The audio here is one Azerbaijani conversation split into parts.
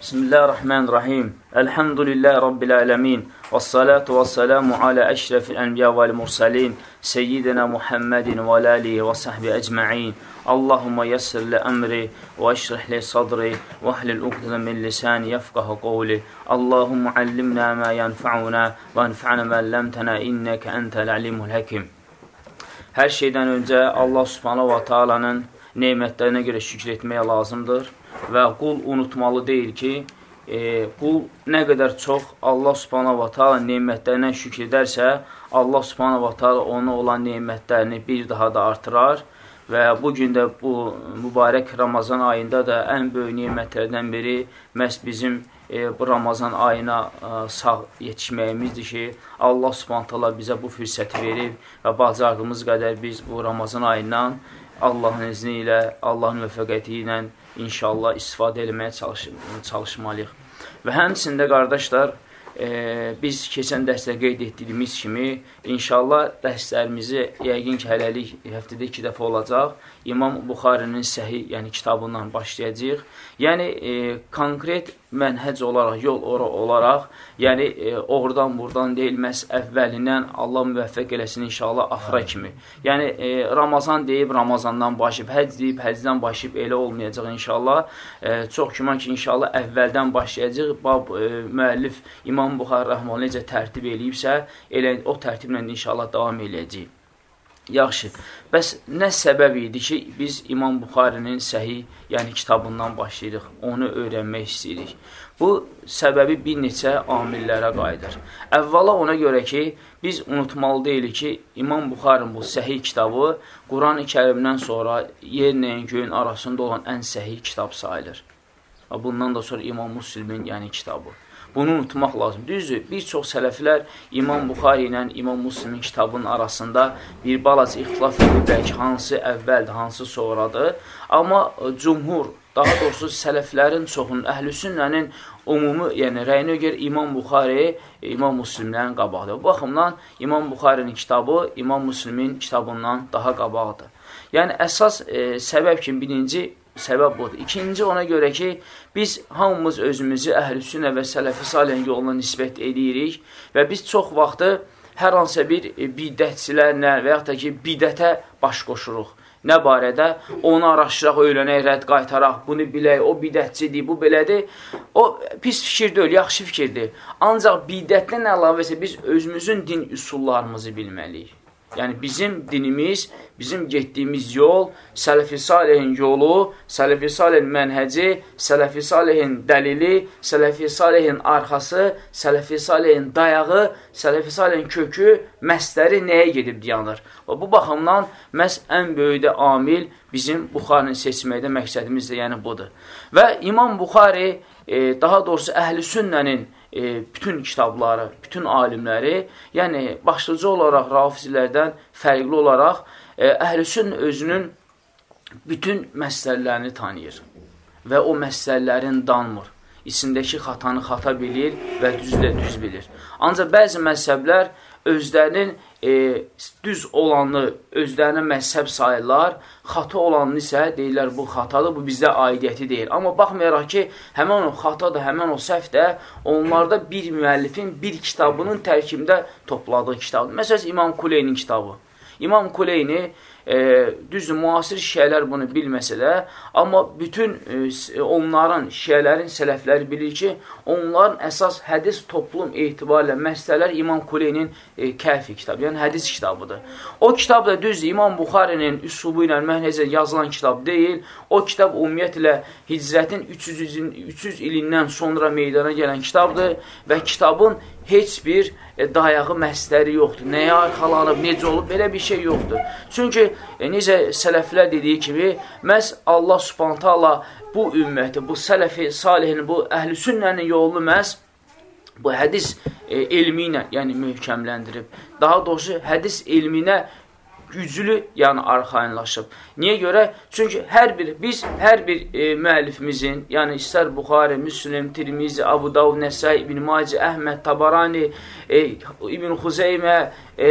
Bismillahirrahmanirrahim. Elhamdülillahi Rabbil alemin. Və salatu və salamu alə əşrəfil ənbiya və mursalin. Seyyidina Muhammedin və alihi və sahbi əcma'in. Allahumma yassir li əmri və əşrih li sadri və əhlil uqdədə min lisani yəfqahı qovli. Allahumma allimna ma yanfa'una və anfa'na ma ləmtənə innəkə əntəl alimul həkim. Hər şeydən öncə Allah subhanahu wa ta'alanın neymətlərinə görə şükür etməyə lazımdır və qul unutmalı deyil ki, e, qul nə qədər çox Allah subhanahu wa ta'ala neymətlərinə şükür edərsə, Allah subhanahu wa ta'ala ona olan neymətlərini bir daha da artırar və bu gün də bu mübarək Ramazan ayında da ən böyük neymətlərdən biri məhz bizim e, bu Ramazan ayına e, sağ yetişməyimizdir ki, Allah subhanahu ta'ala bizə bu fürsəti verib və bacardığımız qədər biz bu Ramazan ayından Allahın izni ilə, Allahın müvəffəqiyyəti ilə inşallah istifadə eləməyə çalış çalışmalıyıq. Və həmçində qardaşlar, e, biz keçən dərsdə qeyd etdiyimiz kimi, inşallah dərslərimizi yəqin ki, hələlik həftədə iki dəfə olacaq. İmam Buxarinin səhi, yəni kitabından başlayacaq. Yəni, e, konkret mənhəc olaraq, yol olaraq, yəni e, oradan buradan deyilməz əvvəlindən Allah müvəffəq eləsin inşallah axıra kimi. Yəni e, Ramazan deyib Ramazandan başlayıb, həcc deyib həcdən başlayıb elə olmayacaq inşallah. E, çox güman ki, inşallah əvvəldən başlayacaq. Bab e, müəllif İmam Buxar Rəhman necə tərtib eləyibsə, elə o tərtiblə inşallah davam eləyəcəyik. Yaxşı, bəs nə səbəb idi ki, biz İmam Buxarinin səhi, yəni kitabından başlayırıq, onu öyrənmək istəyirik. Bu səbəbi bir neçə amillərə qayıdır. Əvvəla ona görə ki, biz unutmalı deyilik ki, İmam Buxarın bu səhi kitabı Quran-ı kərimdən sonra yerlə göyün arasında olan ən səhi kitab sayılır. Bundan da sonra İmam Müslimin yəni kitabı. Bunu unutmaq lazım. Düzdür, bir çox sələflər İmam Buxari ilə İmam Muslimin kitabının arasında bir balaca ixtilaf ediblər ki, hansı əvvəldir, hansı sonradır. Amma e, cumhur, daha doğrusu sələflərin çoxunun, əhlüsünnənin umumi, yəni rəyinə görə İmam Buxari e, İmam Müslimlərin qabaqdır. Bu baxımdan İmam Buxarinin kitabı İmam Müslimin kitabından daha qabaqdır. Yəni, əsas e, səbəb kimi birinci səbəb budur. İkinci ona görə ki, biz hamımız özümüzü əhlüsünə və sələfi salən yoluna nisbət edirik və biz çox vaxtı hər hansısa bir e, bidətçilərlə və yaxud da ki, bidətə baş qoşuruq. Nə barədə? Onu araşdıraq, öyrənək, rədd qaytaraq, bunu bilək, o bidətçidir, bu belədir. O pis fikir deyil, yaxşı fikirdir. Ancaq bidətdən əlavə isə biz özümüzün din üsullarımızı bilməliyik. Yəni bizim dinimiz, bizim getdiyimiz yol, Sələfi Salihin yolu, Sələfi Salihin mənhəci, Sələfi Salihin dəlili, Sələfi Salihin arxası, Sələfi Salihin dayağı, Sələfi Salihin kökü, məsləri nəyə gedib dayanır? Və bu baxımdan məhz ən böyük də amil bizim Buxarını seçməkdə məqsədimiz də yəni budur. Və İmam Buxari, e, daha doğrusu əhl-i sünnənin e, bütün kitabları, bütün alimləri, yəni başlıca olaraq rafizilərdən fərqli olaraq e, əhlüsün özünün bütün məsələlərini tanıyır və o məsələlərin danmır. İçindəki xatanı xata bilir və düzlə düz bilir. Ancaq bəzi məzhəblər özlərinin e, düz olanı özlərinə məzhəb sayırlar, xata olanını isə deyirlər bu xatadır, bu bizdə aidiyyəti deyil. Amma baxmayaraq ki, həmən o xatadır, həmən o səhvdə onlarda bir müəllifin bir kitabının tərkibində topladığı kitabdır. Məsələn, İmam Kuleynin kitabı. İmam Kuleyni e, düzdür, müasir şiələr bunu bilməsə də, amma bütün e, onların, şiələrin sələfləri bilir ki, onların əsas hədis toplum etibarilə məsələlər İmam Kuleynin e, Kəfi kitabı, yəni hədis kitabıdır. O kitab da düzdür, İmam Buxarinin üslubu ilə mənhəcə yazılan kitab deyil, o kitab ümumiyyətlə hicrətin 300, 300 ilindən sonra meydana gələn kitabdır və kitabın heç bir e, dayağı məsləri yoxdur. Nəyə arxalanıb, necə olub, belə bir şey yoxdur. Çünki e, necə sələflər dediyi kimi, məhz Allah subhanətə Allah bu ümməti, bu sələfi, salihin, bu əhl-i sünnənin yolunu məhz bu hədis e, elmi ilə yəni möhkəmləndirib. Daha doğrusu hədis elminə güclü, yəni arxayınlaşıb. Niyə görə? Çünki hər bir, biz hər bir e, müəllifimizin, yəni istər Buxari, Müslim, Tirmizi, Abu Davud, Nəsai, İbn Maci, Əhməd, Tabarani, e, İbn Xuzeymə, e,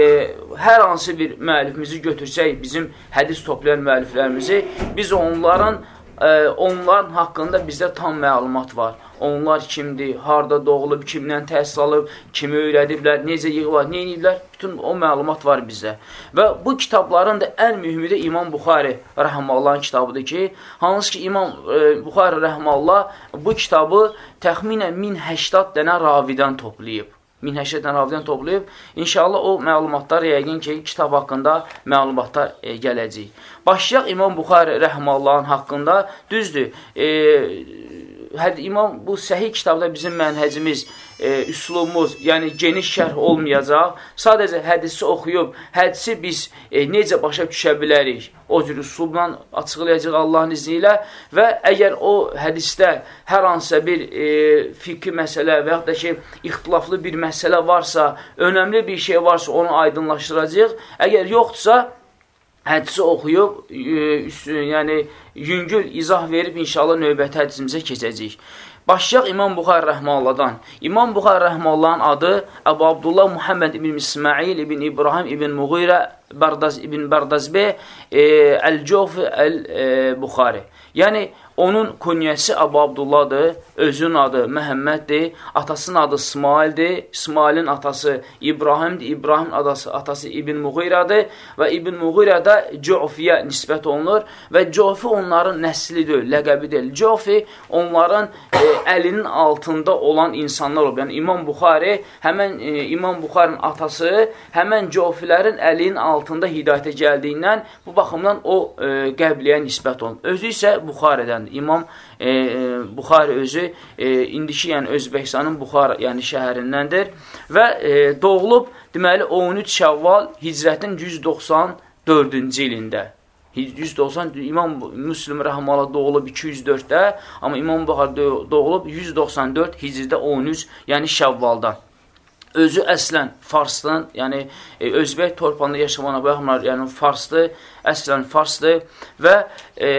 hər hansı bir müəllifimizi götürsək, bizim hədis toplayan müəlliflərimizi, biz onların e, onların haqqında bizdə tam məlumat var. Onlar kimdir, harda doğulub, kimdən təhsil alıb, kimi öyrədiblər, necə yığıblar, nə ediblər, bütün o məlumat var bizdə. Və bu kitabların da ən mühümü də İmam Buxari rəhməllahın kitabıdır ki, hansı ki İmam e, Buxari rəhməllah bu kitabı təxminən 1080 dənə ravidən toplayıb. 1080 dənə ravidən toplayıb. İnşallah o məlumatlar yəqin ki, kitab haqqında məlumatlar e, gələcək. Başlayaq İmam Buxari rəhməllahın haqqında. Düzdür, e, həd, İmam bu səhih kitabda bizim mənhəcimiz, e, üslubumuz, yəni geniş şərh olmayacaq. Sadəcə hədisi oxuyub, hədisi biz e, necə başa düşə bilərik, o cür üslubla açıqlayacaq Allahın izni ilə və əgər o hədisdə hər hansısa bir e, fiqhi məsələ və yaxud da ki, ixtilaflı bir məsələ varsa, önəmli bir şey varsa, onu aydınlaşdıracaq. Əgər yoxdursa, hədisi oxuyub, e, yəni yüngül izah verib inşallah növbəti hədisimizə keçəcəyik. Başlayaq İmam Buxar Rəhmalladan. İmam Buxar Rəhmallahın adı Əbu Abdullah Muhammed ibn İsmail ibn İbrahim ibn Muğirə Bardaz ibn Bardazbə e, Əl-Cofi Əl-Buxari. Yəni, Onun kunyəsi Abu Abdullahdır, özünün adı Məhəmməddir, atasının adı İsmaildir, İsmailin atası İbrahimdir, İbrahim adası, atası İbn Muğiradır və İbn Muğira da Cofiyə nisbət olunur və Cofi onların nəslidir, ləqəbi deyil. Cofi onların e, əlinin altında olan insanlar olub. Yəni İmam Buxari, həmən e, İmam Buxarinin atası həmən Cofilərin əlinin altında hidayətə gəldiyindən bu baxımdan o e, qəbliyə nisbət olunur. Özü isə Buxarədən yəni İmam e, e, Buxari özü e, indiki yəni Özbəkistanın Buxar yəni şəhərindəndir və e, doğulub deməli 13 Şəvval Hicrətin 194-cü ilində. 190 İmam Müslim rəhməhullah doğulub 204-də, amma İmam Buxar doğulub 194 Hicridə 13, yəni Şəvvaldan özü əslən Farsdan, yəni e, Özbək torpağında yaşamana baxmır, yəni Farsdır, əslən Farsdır və e,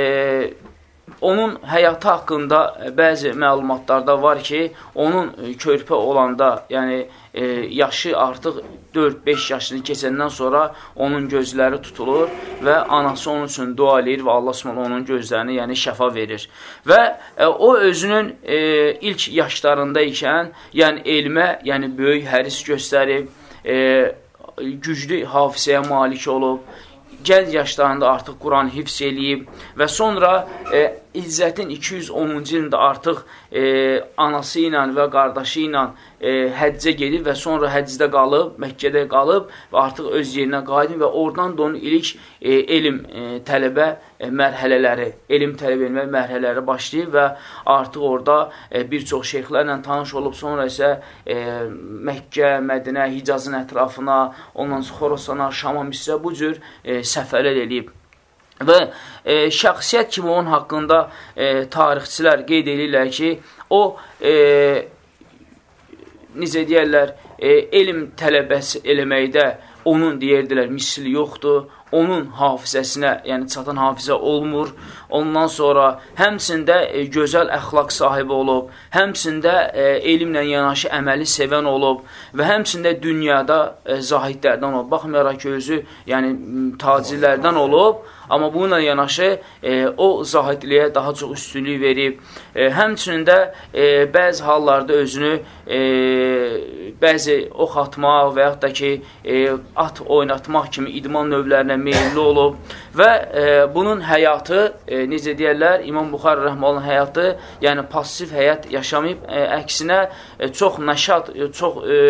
onun həyatı haqqında e, bəzi məlumatlarda var ki, onun e, körpə olanda, yəni e, yaşı artıq 4-5 yaşını keçəndən sonra onun gözləri tutulur və anası onun üçün dua eləyir və Allah Subhanahu onun gözlərini, yəni şəfa verir. Və e, o özünün e, ilk yaşlarında ikən, yəni elmə, yəni böyük həris göstərib, e, güclü hafizəyə malik olub, gənc yaşlarında artıq Quran hifz eləyib və sonra e, İzzətin 210-cu ilində artıq e, anası ilə və qardaşı ilə e, həccə gedib və sonra həccdə qalıb, Məkkədə qalıb və artıq öz yerinə qayıdıb və oradan da onun ilk e, elm e, tələbə e, mərhələləri, elm tələb etmə mərhələləri başlayıb və artıq orada e, bir çox şeyxlərlə tanış olub, sonra isə e, Məkkə, Mədinə, Hicazın ətrafına, ondan sonra Xorasana, Şama, Misrə bu cür e, səfərlər eləyib. Və e, şəxsiyyət kimi onun haqqında e, tarixçilər qeyd edirlər ki, o e, necə deyərlər, e, elm tələbəsi eləməkdə onun deyirdilər misli yoxdur, onun hafizəsinə, yəni çatan hafizə olmur. Ondan sonra həmçində e, gözəl əxlaq sahibi olub, həmçində e, elmlə yanaşı əməli sevən olub və həmçində dünyada e, zahidlərdən olub. Baxmayaraq ki, özü yəni tacirlərdən olub, Amma bununla yanaşı e, o zahidliyə daha çox üstünlük verib. E, həmçinin də e, bəzi hallarda özünü e, bəzi ox atmaq və yaxud da ki, e, at oynatmaq kimi idman növlərinə meyilli olub və e, bunun həyatı, e, necə deyərlər, İmam Buxar Rəhmalın həyatı, yəni pasiv həyat yaşamayıb, e, əksinə e, çox nəşat, e, çox, e,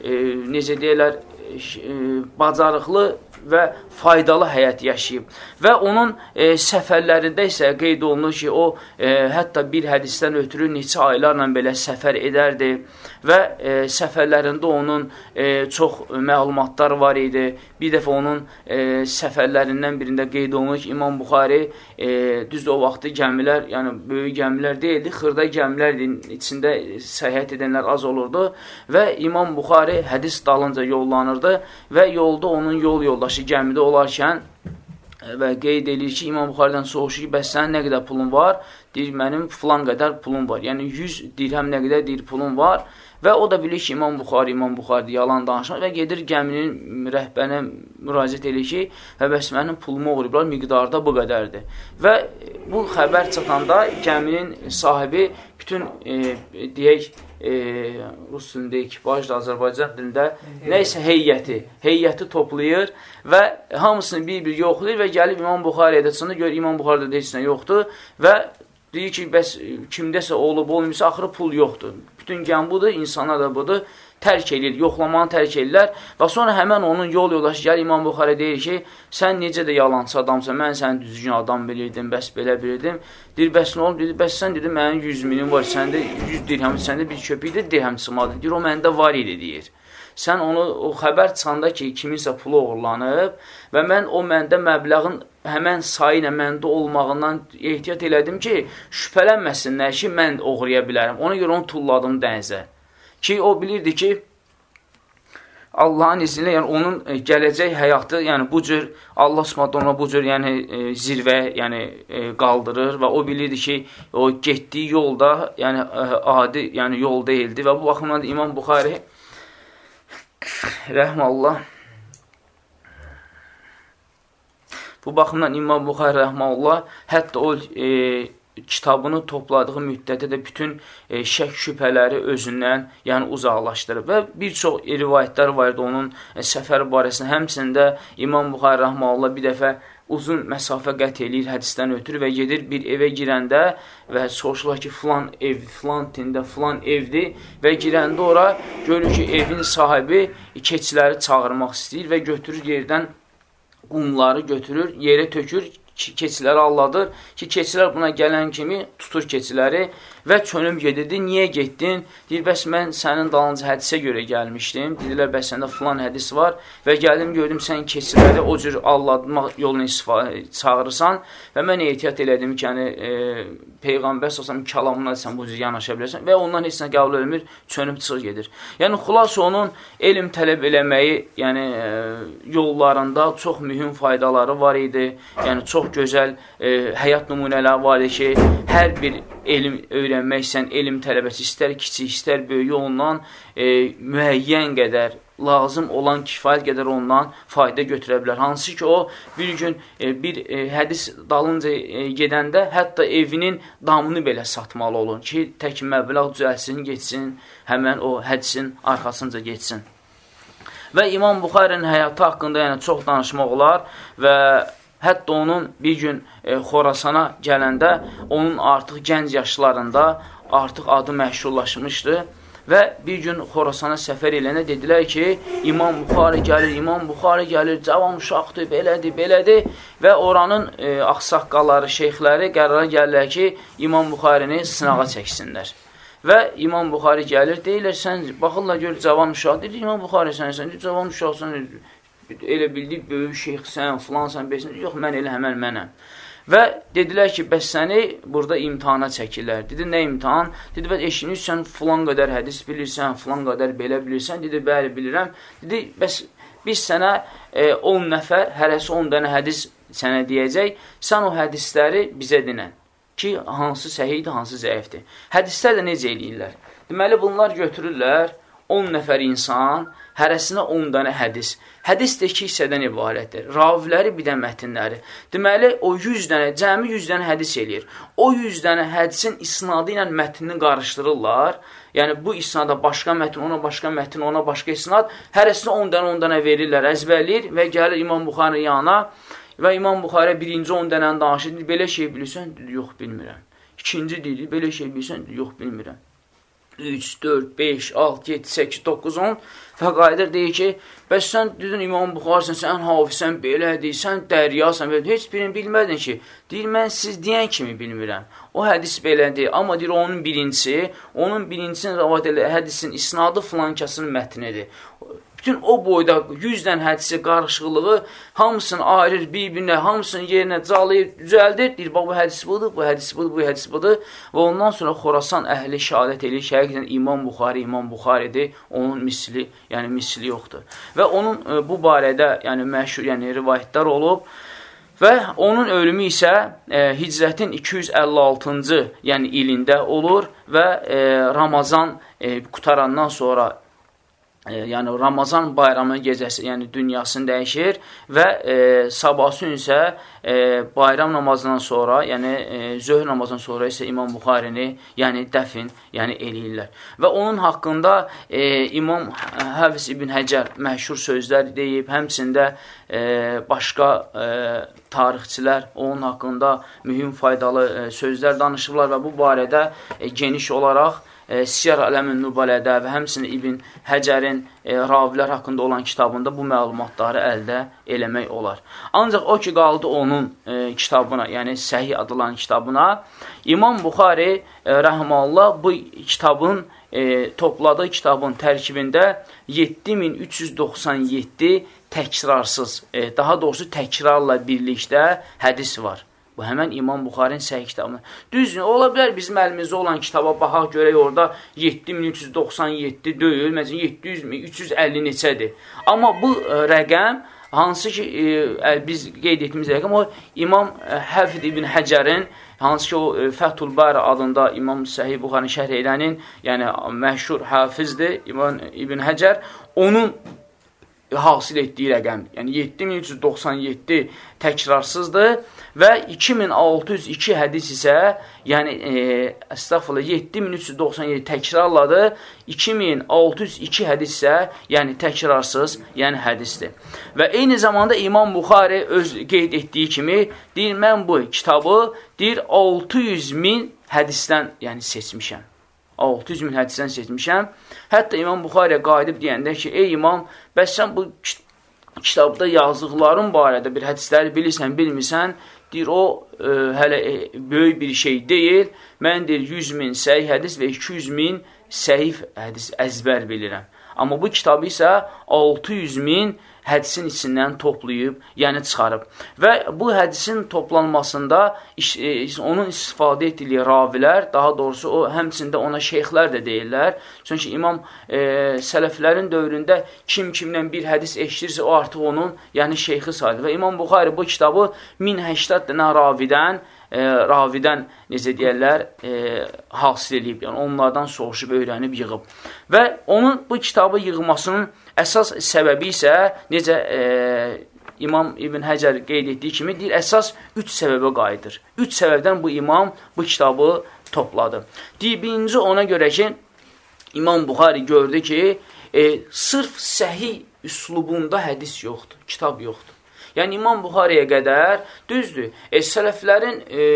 e, necə deyərlər, e, bacarıqlı və faydalı həyat yaşayıb. Və onun e, səfərlərində isə qeyd olunur ki, o e, hətta bir hədisdən ötürü neçə aylarla belə səfər edərdi və e, səfərlərində onun e, çox məlumatlar var idi. Bir dəfə onun e, səfərlərindən birində qeyd olunur ki, İmam Buxari e, düzdür o vaxtı gəmilər, yəni böyük gəmilər deyildi, xırda gəmilər içində səyahət edənlər az olurdu və İmam Buxari hədis dalınca yollanırdı və yolda onun yol yoldaşı gəmidə olarkən və qeyd edir ki, İmam Buxaridən soruşur ki, bəs sənin nə qədər pulun var? deyir, mənim filan qədər pulum var. Yəni 100 dirhəm nə qədər deyir pulum var və o da bilir ki, İmam Buxari, İmam Buxari yalan danışır və gedir gəminin rəhbərinə müraciət edir ki, və bəs mənim pulumu uğrayıblar, miqdarda bu qədərdir. Və bu xəbər çatanda gəminin sahibi bütün, e, deyək, e, rus dilində ekipajda, Azərbaycan dilində nəysə heyəti, heyəti toplayır və hamısını bir-bir yoxlayır və gəlib İmam Buxariyə də çıxır, gör İmam Buxaridə heç nə yoxdur və deyir ki, bəs kimdəsə olub olmuşsa, axırı pul yoxdur. Bütün gəm budur, insanlar da budur tərk edir, yoxlamanı tərk edirlər və sonra həmən onun yol yolaşı gəlir İmam Buxarə deyir ki, sən necə də yalancı adamsan, mən səni düzgün adam bilirdim, bəs belə bilirdim. Deyir, bəs nə olub? Dedi, bəs sən dedi, mənim 100 minim var, səndə 100 dirhəm, səndə bir köpükdə dirhəm çıxmadı. Deyir, o məndə var idi, deyir. Sən onu, o xəbər çıxanda ki, kiminsə pulu oğurlanıb və mən o məndə məbləğin həmən sayı ilə məndə olmağından ehtiyat elədim ki, şübhələnməsinlər ki, mən oğuraya bilərəm. Ona görə onu tulladım dənizə. Ki, o bilirdi ki, Allahın izni ilə, yəni onun e, gələcək həyatı, yəni bu cür Allah Subhanahu ona bu cür, yəni e, zirvə, yəni e, qaldırır və o bilirdi ki, o getdiyi yolda, yəni adi, yəni yol deyildi və bu baxımdan da İmam Buxari rəhməllah Bu baxımdan İmam Buxari rəhməllah hətta o e, kitabını topladığı müddətdə də bütün e, şək şübhələri özündən yəni uzaqlaşdırır. Və bir çox rivayətlər var idi onun e, səfəri barəsində. Həmçində İmam Buxari Rəhmanullah bir dəfə uzun məsafə qət eləyir hədisdən ötürü və gedir bir evə girəndə və soruşurlar ki, filan ev, filan tində, filan evdir? və girəndə ora görür ki, evin sahibi keçiləri çağırmaq istəyir və götürür yerdən qumları götürür, yerə tökür, keçiləri alladır ki, keçilər buna gələn kimi tutur keçiləri və çönüb gedirdi. Niyə getdin? Deyir, bəs mən sənin dalınca hədisə görə gəlmişdim. Dedilər, bəs səndə filan hədis var və gəldim, gördüm, sən keçiləri o cür alladmaq yolunu çağırırsan və mən ehtiyat elədim ki, yəni, e, Peyğəmbər səsəm kəlamına sən bu cür yanaşa bilərsən və ondan heç nə qəbul edilmir, çönüb çıxır gedir. Yəni, xulas onun elm tələb eləməyi yəni, e, yollarında çox mühüm faydaları var idi. Yəni, çox gözəl e, həyat nümunələri var ki, hər bir elm öyrənməksən, elm tələbəsi istər kiçik, istər böyük ondan e, müəyyən qədər lazım olan kifayət qədər ondan fayda götürə bilər. Hansı ki, o bir gün e, bir e, hədis dalınca e, gedəndə hətta evinin damını belə satmalı olun ki, tək məbləğ düzəlsin, geçsin, həmən o hədisin arxasınca geçsin. Və İmam Buxarinin həyatı haqqında yəni çox danışmaq olar və Hətta onun bir gün e, Xorasana gələndə onun artıq gənc yaşlarında artıq adı məşhurlaşmışdı və bir gün Xorasana səfər eləyəndə dedilər ki, İmam Buxari gəlir, İmam Buxari gəlir, cavan uşaqdır, belədir, belədir və oranın e, axsaqqaları, şeyxləri qərara gəlirlər ki, İmam Buxarini sınağa çəksinlər. Və İmam Buxari gəlir, deyirlər, sən baxırlar, gör, cavan uşaq, deyir, İmam Buxari sən, sən cavan uşaqsan, elə bildik, böyük şeyxsən, filansan, beşsən, yox, mən elə həmən mənəm. Və dedilər ki, bəs səni burada imtihana çəkirlər. Dedi, nə imtihan? Dedi, bəs eşiniz, sən filan qədər hədis bilirsən, filan qədər belə bilirsən. Dedi, bəli, bilirəm. Dedi, bəs biz sənə 10 e, nəfər, hərəsi 10 dənə hədis sənə deyəcək, sən o hədisləri bizə dinən ki, hansı səhiydir, hansı zəifdir. Hədislər də necə eləyirlər? Deməli, bunlar götürürlər 10 nəfər insan, hərəsinə 10 dənə hədis. Hədis də iki hissədən ibarətdir. Raviləri bir də mətnləri. Deməli, o 100 dənə, cəmi 100 dənə hədis eləyir. O 100 dənə hədisin isnadı ilə mətnini qarışdırırlar. Yəni, bu isnada başqa mətn, ona başqa mətn, ona başqa isnad. Hərəsinə 10 dənə 10 dənə verirlər, əzbərləyir və gəlir İmam Buxarın yanına və İmam Buxarə birinci 10 dənəni danışır. Belə şey bilirsən? Yox, bilmirəm. İkinci deyir, belə şey bilirsən? Yox, bilmirəm. 3, 4, 5, 6, 7, 8, 9, 10 və qayıdır deyir ki, bəs sən dedin İmam Buxarsən, sən hafizsən, belədir, sən dəryasən, belə, heç birini bilmədin ki, deyir, mən siz deyən kimi bilmirəm. O hədis belədir, amma deyir, onun birincisi, onun birincisinin rəvat elə hədisin isnadı filan kəsin mətnidir. Bütün o boyda 100 dən hədisi qarışıqlığı hamısını ayırır bir-birinə, hamısını yerinə calayır, düzəldir. Deyir, bax, bu hədis budur, bu hədis budur, bu hədis budur. Və ondan sonra Xorasan əhli şəhadət edir ki, həqiqətən İmam Buxari, İmam Buxaridir, onun misli, yəni misli yoxdur. Və onun e, bu barədə yəni məşhur, yəni rivayətlər olub Və onun ölümü isə e, hicrətin 256-cı yəni ilində olur və e, Ramazan e, qutarandan sonra yəni Ramazan bayramı gecəsi, yəni dünyasını dəyişir və e, sabahı gün isə e, bayram namazından sonra, yəni e, zöhr namazından sonra isə İmam Buxarini, yəni dəfin, yəni eləyirlər. Və onun haqqında e, İmam Həfiz ibn Həcər məşhur sözlər deyib, həmçində e, başqa e, tarixçilər onun haqqında mühüm faydalı e, sözlər danışıblar və bu barədə e, geniş olaraq e, Siyar Ələmin Nübalədə və həmçinin İbn Həcərin e, ravilər haqqında olan kitabında bu məlumatları əldə eləmək olar. Ancaq o ki, qaldı onun e, kitabına, yəni Səhih adlanan kitabına, İmam Buxari e, rəhməllah bu kitabın e, topladığı kitabın tərkibində 7397 təkrarsız, e, daha doğrusu təkrarla birlikdə hədis var. Bu həmən İmam Buxarinin səhih kitabına. Düzdür, ola bilər bizim əlimizdə olan kitaba baxaq görək orada 7397 deyil, məsələn 700 mi, 350 neçədir. Amma bu ə, e, rəqəm hansı ki e, biz qeyd etdiyimiz rəqəm o İmam ə, e, Həfid ibn Həcərin hansı ki o e, Fəthul Bari adında İmam Səhih Buxarinin şərh edənin, yəni məşhur hafizdir İmam İbn Həcər, onun hasil etdiyi rəqəm, yəni 7397 təkrarsızdır və 2602 hədis isə, yəni e, əstəğfurullah 7397 təkrarladı, 2602 hədis isə, yəni təkrarsız, yəni hədisdir. Və eyni zamanda İmam Buxari öz qeyd etdiyi kimi deyir, mən bu kitabı deyir 600 min hədisdən yəni seçmişəm. 600 min hədisdən seçmişəm. Hətta İmam Buxariyə qayıdıb deyəndə ki, ey imam, bəs sən bu kitabda yazdıqların barədə bir hədisləri bilirsən, bilmirsən, deyir, o e, hələ e, böyük bir şey deyil. Mən deyir, 100 min səhih hədis və 200 min səhif hədis əzbər bilirəm. Amma bu kitabı isə 600 min hədisin içindən toplayıb, yəni çıxarıb. Və bu hədisin toplanmasında iş, e, onun istifadə etdiyi ravilər, daha doğrusu o həmçində ona şeyxlər də deyirlər. Çünki imam e, sələflərin dövründə kim kimdən bir hədis eşidirsə, o artıq onun yəni şeyxi sayılır. Və İmam Buxari bu kitabı 1080 dənə ravidən e, ravidən necə deyərlər, e, hasil edib, yəni onlardan soruşub, öyrənib, yığıb. Və onun bu kitabı yığmasının əsas səbəbi isə necə e, İmam İbn Həcər qeyd etdiyi kimi deyir, əsas üç səbəbə qayıdır. Üç səbəbdən bu imam bu kitabı topladı. Deyir, birinci ona görə ki, İmam Buxari gördü ki, e, sırf səhi üslubunda hədis yoxdur, kitab yoxdur. Yəni İmam Buxariyə qədər düzdür. E, sələflərin e,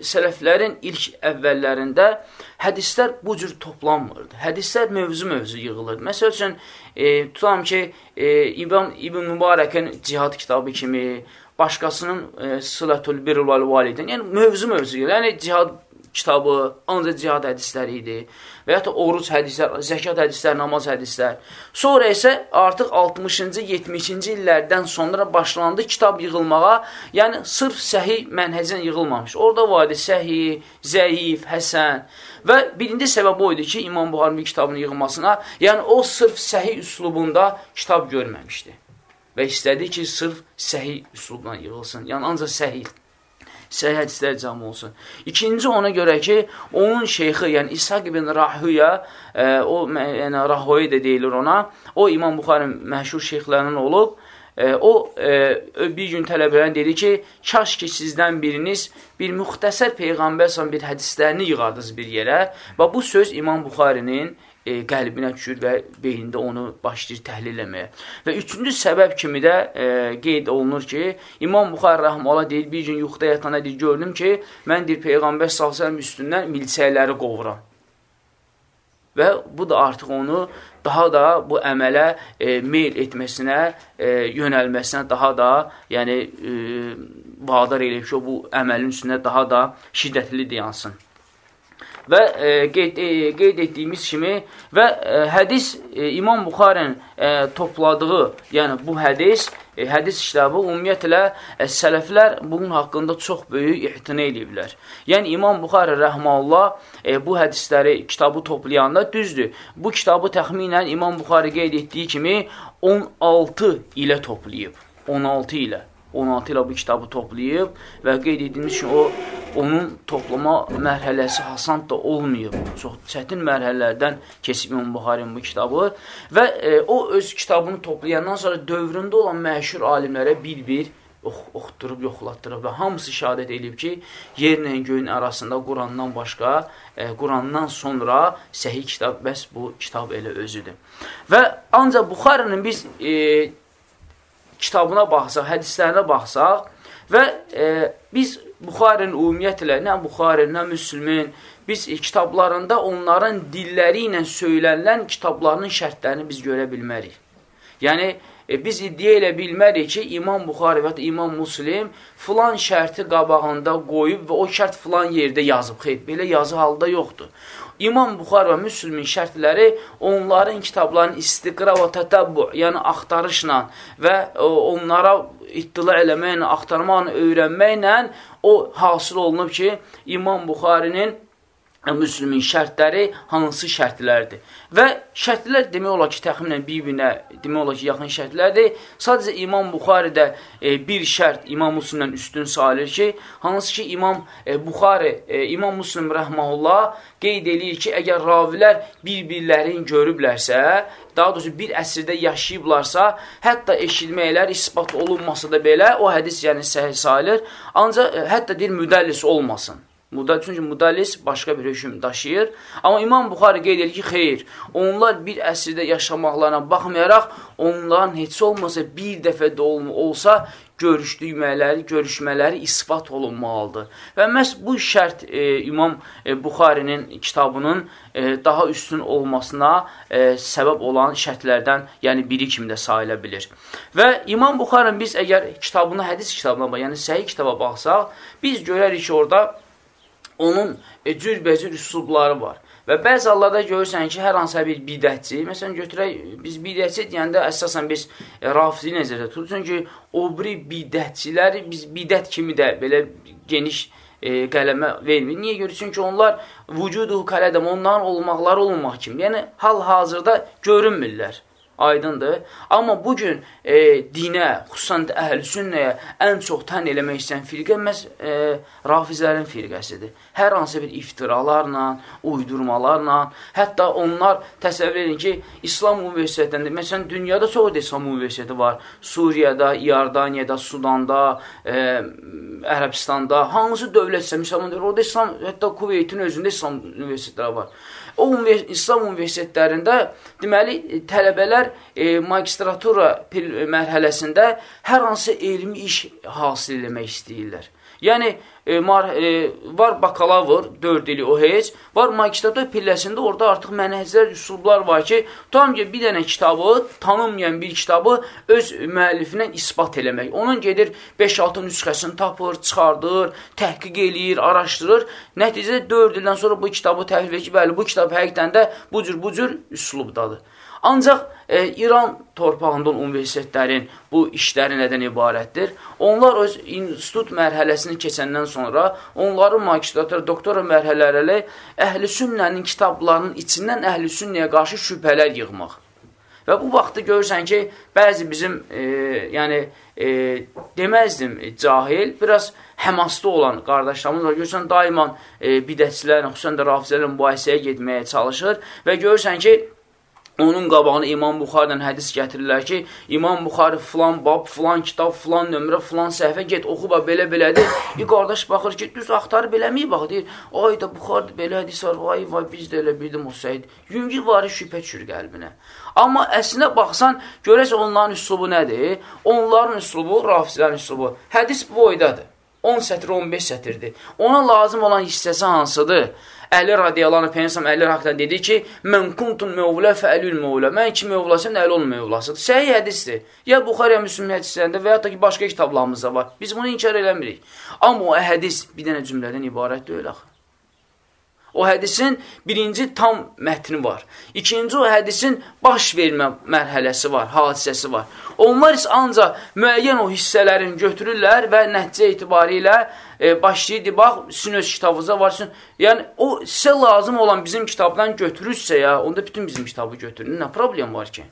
sələflərin ilk əvvəllərində hədislər bu cür toplanmırdı. Hədislər mövzu-mövzu yığılırdı. Məsəl üçün, e, tutam ki, e, İbn, İbn Mübarəkin cihad kitabı kimi, başqasının e, Sılatul Birr vəl Validin, yəni mövzu-mövzu yığılır. Yəni cihad kitabı ancaq cihad hədisləri idi və ya da oruc hədislər, zəkat hədislər, namaz hədislər. Sonra isə artıq 60-cı, 70-ci illərdən sonra başlandı kitab yığılmağa, yəni sırf səhih mənhəcən yığılmamış. Orada var idi səhih, zəif, həsən və birinci səbəb o idi ki, İmam Buharın kitabının yığılmasına, yəni o sırf səhih üslubunda kitab görməmişdi və istədi ki, sırf səhih üslubdan yığılsın, yəni ancaq səhih səhih hədislər cəm olsun. İkinci ona görə ki, onun şeyxi, yəni İshaq ibn Rahüyə, e, o yəni Rahüyə də deyilir ona, o İmam Buxarın məşhur şeyxlərindən olub, e, o e, bir gün tələbələrə dedi ki, kaş ki sizdən biriniz bir müxtəsər Peyğəmbər bir hədislərini yığardınız bir yerə və bu söz İmam Buxarinin e, qəlbinə düşür və beynində onu başlayır təhlil eləməyə. Və üçüncü səbəb kimi də e, qeyd olunur ki, İmam Buxar Rəhmələ deyir, bir gün yuxuda yatanda deyir, gördüm ki, mən deyir, Peyğəmbər s.ə.v üstündən milçəkləri qovuram. Və bu da artıq onu daha da bu əmələ e, meyl etməsinə, e, yönəlməsinə daha da yəni, e, vadar eləyib ki, bu əməlin üstünə daha da şiddətli deyansın. Və e, qeyd, e, qeyd etdiyimiz kimi və e, hədis e, İmam Buxarın e, topladığı, yəni bu hədis, e, hədis kitabı ümumiyyətlə e, sələflər bunun haqqında çox böyük ihtina ediblər. Yəni İmam Buxari rəhməllah e, bu hədisləri, kitabı toplayanda düzdür. Bu kitabı təxminən İmam Buxari qeyd etdiyi kimi 16 ilə toplayıb. 16 ilə. 16 ilə bu kitabı toplayıb və qeyd edilmiş ki, o onun toplama mərhələsi hasant da olmayıb. Çox çətin mərhələlərdən keçib İmam Buxarinin bu kitabı və e, o öz kitabını toplayandan sonra dövründə olan məşhur alimlərə bir-bir ox oxutdurub, yoxlatdırıb və hamısı şəhadət edib ki, yerlə göyün arasında Qurandan başqa, e, Qurandan sonra səhih kitab, bəs bu kitab elə özüdür. Və ancaq Buxarinin biz e, kitabına baxsaq, hədislərinə baxsaq və e, biz Buxarinin ümumiyyətlə, nə Buxarinin, nə Müslümin, biz e, kitablarında onların dilləri ilə söylənilən kitablarının şərtlərini biz görə bilmərik. Yəni, e, biz iddia elə bilmərik ki, İmam Buxari və İmam Muslim filan şərti qabağında qoyub və o şərt filan yerdə yazıb. Xeyr, belə yazı halda yoxdur. İmam Buxar və Müslümin şərtləri onların kitablarının istiqra və tətəbbu, yəni axtarışla və e, onlara ittila eləməklə, axtarmaqla, öyrənməklə o hasıl olunub ki, İmam Buxarinin Müslümin şərtləri hansı şərtlərdir? Və şərtlər demək olar ki, təxminən bir-birinə demək olar ki, yaxın şərtlərdir. Sadəcə İmam Buxaridə e, bir şərt İmam Müslimdən üstün sayılır ki, hansı ki İmam e, Buxari, e, İmam Müslim rəhməhullah qeyd eləyir ki, əgər ravilər bir-birlərini görüblərsə, daha doğrusu bir əsrdə yaşayıblarsa, hətta eşitməklər ispat olunmasa da belə, o hədis yəni səhih sayılır. Ancaq e, hətta deyir müdəllis olmasın. Muda, çünki mudallis başqa bir hökm daşıyır. Amma İmam Buxari qeyd edir ki, xeyr, onlar bir əsrdə yaşamaqlarına baxmayaraq, onların heç olmasa bir dəfə də olsa, görüşdükmələri, görüşmələri ispat olunmalıdır. Və məhz bu şərt e, İmam e, Buxarinin kitabının e, daha üstün olmasına e, səbəb olan şərtlərdən, yəni biri kimi də sayıla bilir. Və İmam Buxarın biz əgər kitabına, hədis kitabına, yəni səhih kitaba baxsaq, biz görərik ki, orada onun e, cürbəcür üslubları var. Və bəzi hallarda görürsən ki, hər hansısa bir bidətçi, məsələn, götürək, biz bidətçi deyəndə əsasən biz e, rafizi nəzərdə tutur. Çünki o biri bidətçiləri biz bidət kimi də belə geniş e, qələmə vermir. Niyə görə? Çünki onlar vücudu kələdəm, onların olmaqları olmamaq kimi. Yəni, hal-hazırda görünmürlər aydındır. Amma bugün e, dinə, xüsusən də əhl-sünnəyə ən çox tən eləmək istəyən firqə məhz e, rafizlərin firqəsidir. Hər hansı bir iftiralarla, uydurmalarla, hətta onlar təsəvvür edin ki, İslam universitetlərində, məsələn, dünyada çox da İslam universiteti var. Suriyada, İordaniyada, Sudanda, e, Ərəbistanda, hansı dövlətsə müsəlman deyir, orada İslam, hətta Kuveytin özündə İslam universitetləri var. O İslam universitetlərində deməli tələbələr e, magistratura mərhələsində hər hansı elmi iş hasil etmək istəyirlər. Yəni e, mar, e, var bakalavr, 4 ili o heç, var magistrator pilləsində orada artıq mənhəzlər, üsullar var ki, tam ki, bir dənə kitabı, tanınmayan bir kitabı öz müəllifindən ispat eləmək. Onun gedir 5-6 nüsxəsini tapır, çıxardır, təhqiq eləyir, araşdırır. Nəticədə 4 ildən sonra bu kitabı təhlil edir ki, bəli, bu kitab həqiqətən də bu cür, bu cür üslubdadır. Ancaq e, İran torpağında universitetlərin bu işləri nədən ibarətdir? Onlar öz institut mərhələsini keçəndən sonra onların magistrator, doktora mərhələləri əhl-i sünnənin kitablarının içindən əhl-i sünnəyə qarşı şübhələr yığmaq. Və bu vaxtda görürsən ki, bəzi bizim, e, yəni, e, deməzdim cahil, biraz həmaslı olan qardaşlarımız var. Görürsən, daima e, bidətçilərlə, xüsusən də rafizələrlə mübahisəyə getməyə çalışır və görürsən ki, Onun qabağına İmam Buxardan hədis gətirirlər ki, İmam Buxari filan bab, filan kitab, filan nömrə, filan səhvə get, oxu bax, belə belədir. Bir qardaş baxır ki, düz axtarıb eləməyib bax, deyir, ay da Buxarda belə hədis var, vay vay, biz də elə bildim o səyid. Yüngül varı şübhə düşür qəlbinə. Amma əslinə baxsan, görəsə onların üslubu nədir? Onların üslubu, rafizlərin üslubu. Hədis bu boydadır. 10 sətir, 15 sətirdir. Ona lazım olan hissəsi hansıdır? Əli radiyalarını Peyyənsəm Əli haqqında dedi ki, mən kuntun mövlə fəəlül mövlə. Mən ki mövlasəm, Əli onun mövlasıdır. Səhih hədisdir. Ya Buxarə Müslümin hədislərində və ya da ki, başqa kitablarımızda var. Biz bunu inkar eləmirik. Amma o hədis bir dənə cümlədən ibarət deyil axı. O hədisin birinci tam mətni var. İkinci o hədisin baş vermə mərhələsi var, hadisəsi var. Onlar isə ancaq müəyyən o hissələrini götürürlər və nəticə etibarilə e, başlayır, bax, sizin öz kitabınıza var. Sizin, yəni, o sizə lazım olan bizim kitabdan götürürsə ya, onda bütün bizim kitabı götürün. Nə problem var ki?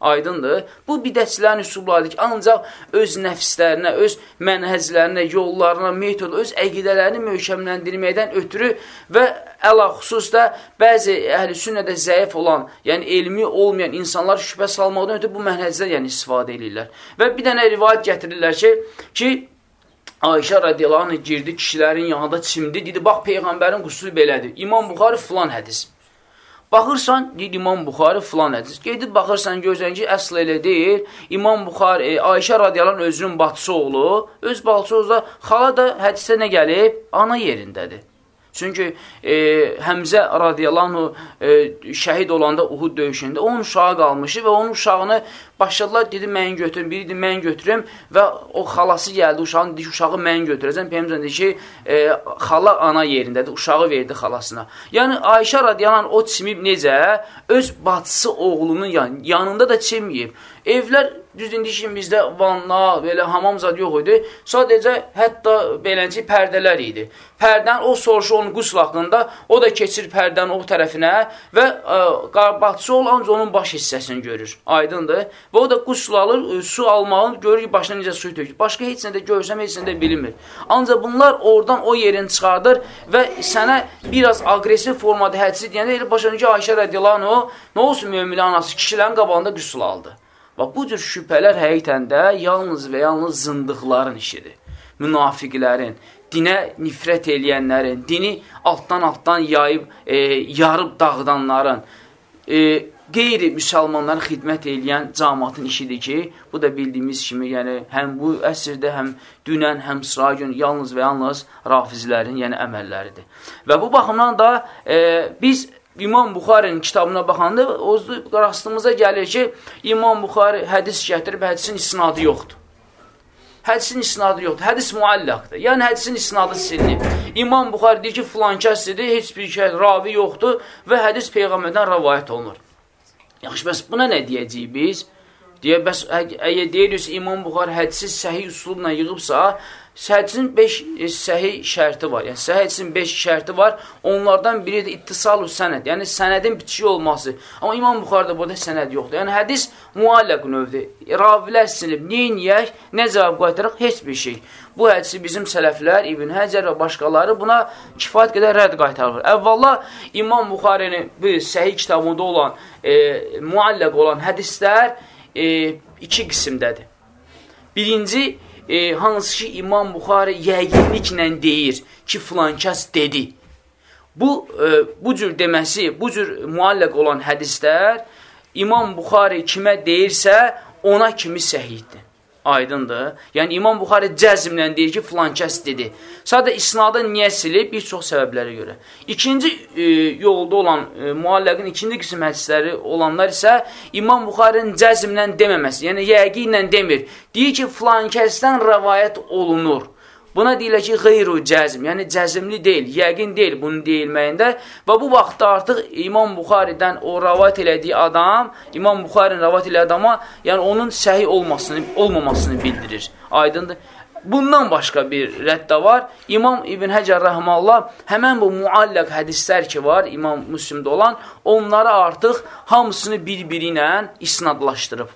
Aydındır. Bu bidətçilərin üsullarıdır ki, ancaq öz nəfslərinə, öz mənhəzlərinə, yollarına, metod, öz əqidələrini möhkəmləndirməkdən ötürü və əlaxüsus da bəzi əhl-i sünnədə zəif olan, yəni elmi olmayan insanlar şübhə salmaqdan ötürü bu mənhəzdən yəni istifadə edirlər. Və bir dənə rivayət gətirirlər ki, ki Ayşə radiyallahu anh girdi kişilərin yanında çimdi, dedi, bax, Peyğəmbərin qusulu belədir. İmam Buxarı filan hədis. Baxırsan, deyir İmam Buxarı filan hədis. Gedib baxırsan, görsən ki, əsl elə deyil. İmam Buxarı, e, Ayşə radiyalan özünün batısı oğlu, öz batısı oğlu xala da hədisdə nə gəlib? Ana yerindədir. Çünki e, Həmzə radiyallahu e, şəhid olanda Uhud döyüşündə onun uşağı qalmışdı və onun uşağını başladılar, dedi, mən götürüm, biri dedi, mən götürüm və o xalası gəldi, uşağın dedi, uşağı mən götürəcəm. Peyğəmbər dedi ki, e, xala ana yerindədir, uşağı verdi xalasına. Yəni, Ayşə radiyallahu o çimib necə? Öz bacısı oğlunun yan, yanında da çimməyib. Evlər Düz indi ki, bizdə vanna, belə hamam zad yox idi. Sadəcə, hətta beləncə pərdələr idi. Pərdən o soruşu onun qusl haqqında, o da keçir pərdən o tərəfinə və ə, e, batçı ol, ancaq onun baş hissəsini görür. Aydındır. Və o da qusl alır, e, su almağı görür ki, başına necə suyu tökür. Başqa heç nə də görsəm, heç nə də bilmir. Ancaq bunlar oradan o yerini çıxardır və sənə biraz aqressiv formada hədisi deyəndə elə başa ki, Ayşə rədiyallahu nə olsun müminə anası kişilərin qabağında qüsl aldı. Bax, bu cür şübhələr həqiqətən də yalnız və yalnız zındıqların işidir. Münafiqlərin, dinə nifrət eləyənlərin, dini altdan-altdan yayıb, e, yarıb dağıdanların, e, qeyri-müsəlmanlara xidmət eləyən cəmatın işidir ki, bu da bildiyimiz kimi, yəni həm bu əsrdə, həm dünən, həm sıra gün yalnız və yalnız rafizlərin, yəni əməlləridir. Və bu baxımdan da e, biz İmam Buxarinin kitabına baxanda o rastımıza gəlir ki, İmam Buxari hədis gətirib, hədisin isnadı yoxdur. Hədisin isnadı yoxdur. Hədis muallaqdır. Yəni hədisin isnadı silinib. İmam Buxari deyir ki, filan kəsdir, heç bir şey ravi yoxdur və hədis peyğəmbərdən rəvayət olunur. Yaxşı, bəs buna nə deyəcəyik biz? Deyə, bəs əgər deyirik İmam Buxari hədisi səhih üslubla yığıbsa, Hədisin 5 e, səhi şərti var. Yəni səhih hədisin 5 şərti var. Onlardan biri də ittisalu sənəd, yəni sənədin bitişi olması. Amma İmam Buxarıda burada sənəd yoxdur. Yəni hədis mualləq növdür. Ravilər sinib, neyin yək, nə cavab qaytaraq, heç bir şey. Bu hədisi bizim sələflər, İbn Həcər və başqaları buna kifayət qədər rədd qaytarır. Əvvəlla İmam Buxarinin bu səhih kitabında olan, e, mualləq olan hədislər e, iki qismdədir. Birinci, e, hansı ki İmam Buxari yəqinliklə deyir ki, filankəs dedi. Bu, e, bu cür deməsi, bu cür mualləq olan hədislər İmam Buxari kimə deyirsə, ona kimi səhiddir. Aydındır. Yəni İmam Buxari cəzmlə deyir ki, filan kəs dedi. Sadə isnada niyə silib? Bir çox səbəblərə görə. İkinci e, yolda olan e, mualləqin ikinci qism hədisləri olanlar isə İmam Buxarinin cəzmlə deməməsi, yəni yəqi ilə demir. Deyir ki, filan kəsdən rəvayət olunur. Buna deyilə ki, qeyru cəzm, yəni cəzmli deyil, yəqin deyil bunun deyilməyində və bu vaxtda artıq İmam Buxaridən o rəvat elədiyi adam, İmam Buxarinin rəvat elədiyi adama, yəni onun səhi olmasını, olmamasını bildirir. Aydındır. Bundan başqa bir rəddə var. İmam İbn Həcər rəhməllah həmən bu mualləq hədislər ki var, İmam Müslimdə olan, onları artıq hamısını bir-biri ilə isnadlaşdırıb.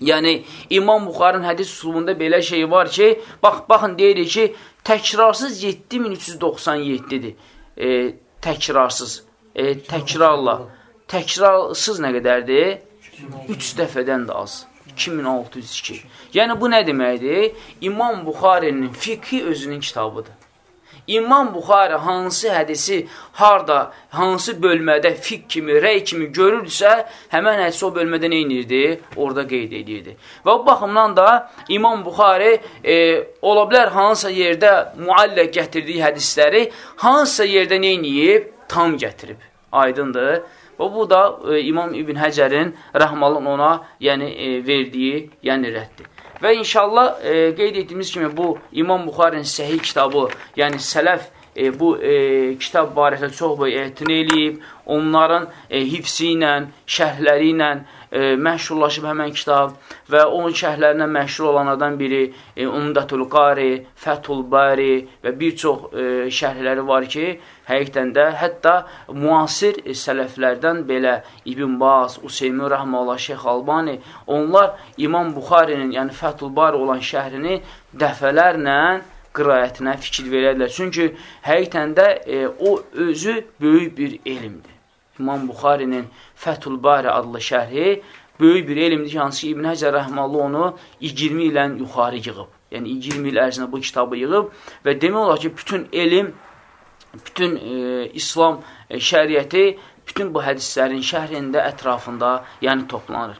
Yəni, İmam Buxarın hədis usulunda belə şey var ki, bax, baxın, deyirik ki, təkrarsız 7397-dir. E, təkrarsız, e, təkrarla. Təkrarsız nə qədərdir? 3 dəfədən də az. 2602. Yəni, bu nə deməkdir? İmam Buxarinin fiqhi özünün kitabıdır. İmam Buxari hansı hədisi harda, hansı bölmədə fiq kimi, rəy kimi görürdüsə, həmən hədisi o bölmədə nə inirdi? Orada qeyd edirdi. Və bu baxımdan da İmam Buxari e, ola bilər hansısa yerdə muallə gətirdiyi hədisləri hansısa yerdə nə iniyib? Tam gətirib. Aydındır. Və bu da e, İmam İbn Həcərin rəhmalın ona yəni, e, verdiyi yəni rəddir. Və inşallah e, qeyd etdiyimiz kimi bu İmam Buxarinin səhih kitabı, yəni sələf e, bu e, kitab barəsində çox böyük etina eləyib, onların e, hifsi ilə, şərhləri ilə e, məşhurlaşıb həmən kitab və onun şərhlərindən məşhur olanlardan biri e, Umdatul Qari, Fəthul Bari və bir çox e, şərhləri var ki, həqiqdən də hətta müasir sələflərdən belə İbn Baz, Useymin Rəhməullah, Şeyx Albani, onlar İmam Buxarinin, yəni Fəthul Bari olan şəhrini dəfələrlə qirayətinə fikir verərlər. Çünki həqiqətən də e, o özü böyük bir elmdir. İmam Buxarinin Fəthul Bari adlı şərhi böyük bir elmdir ki, hansı ki, İbn Həcər Rəhməli onu 20 ilə yuxarı yığıb. Yəni 20 il ərzində bu kitabı yığıb və demək olar ki, bütün elm, bütün e, İslam e, şəriəti bütün bu hədislərin şərhində, ətrafında yəni toplanır.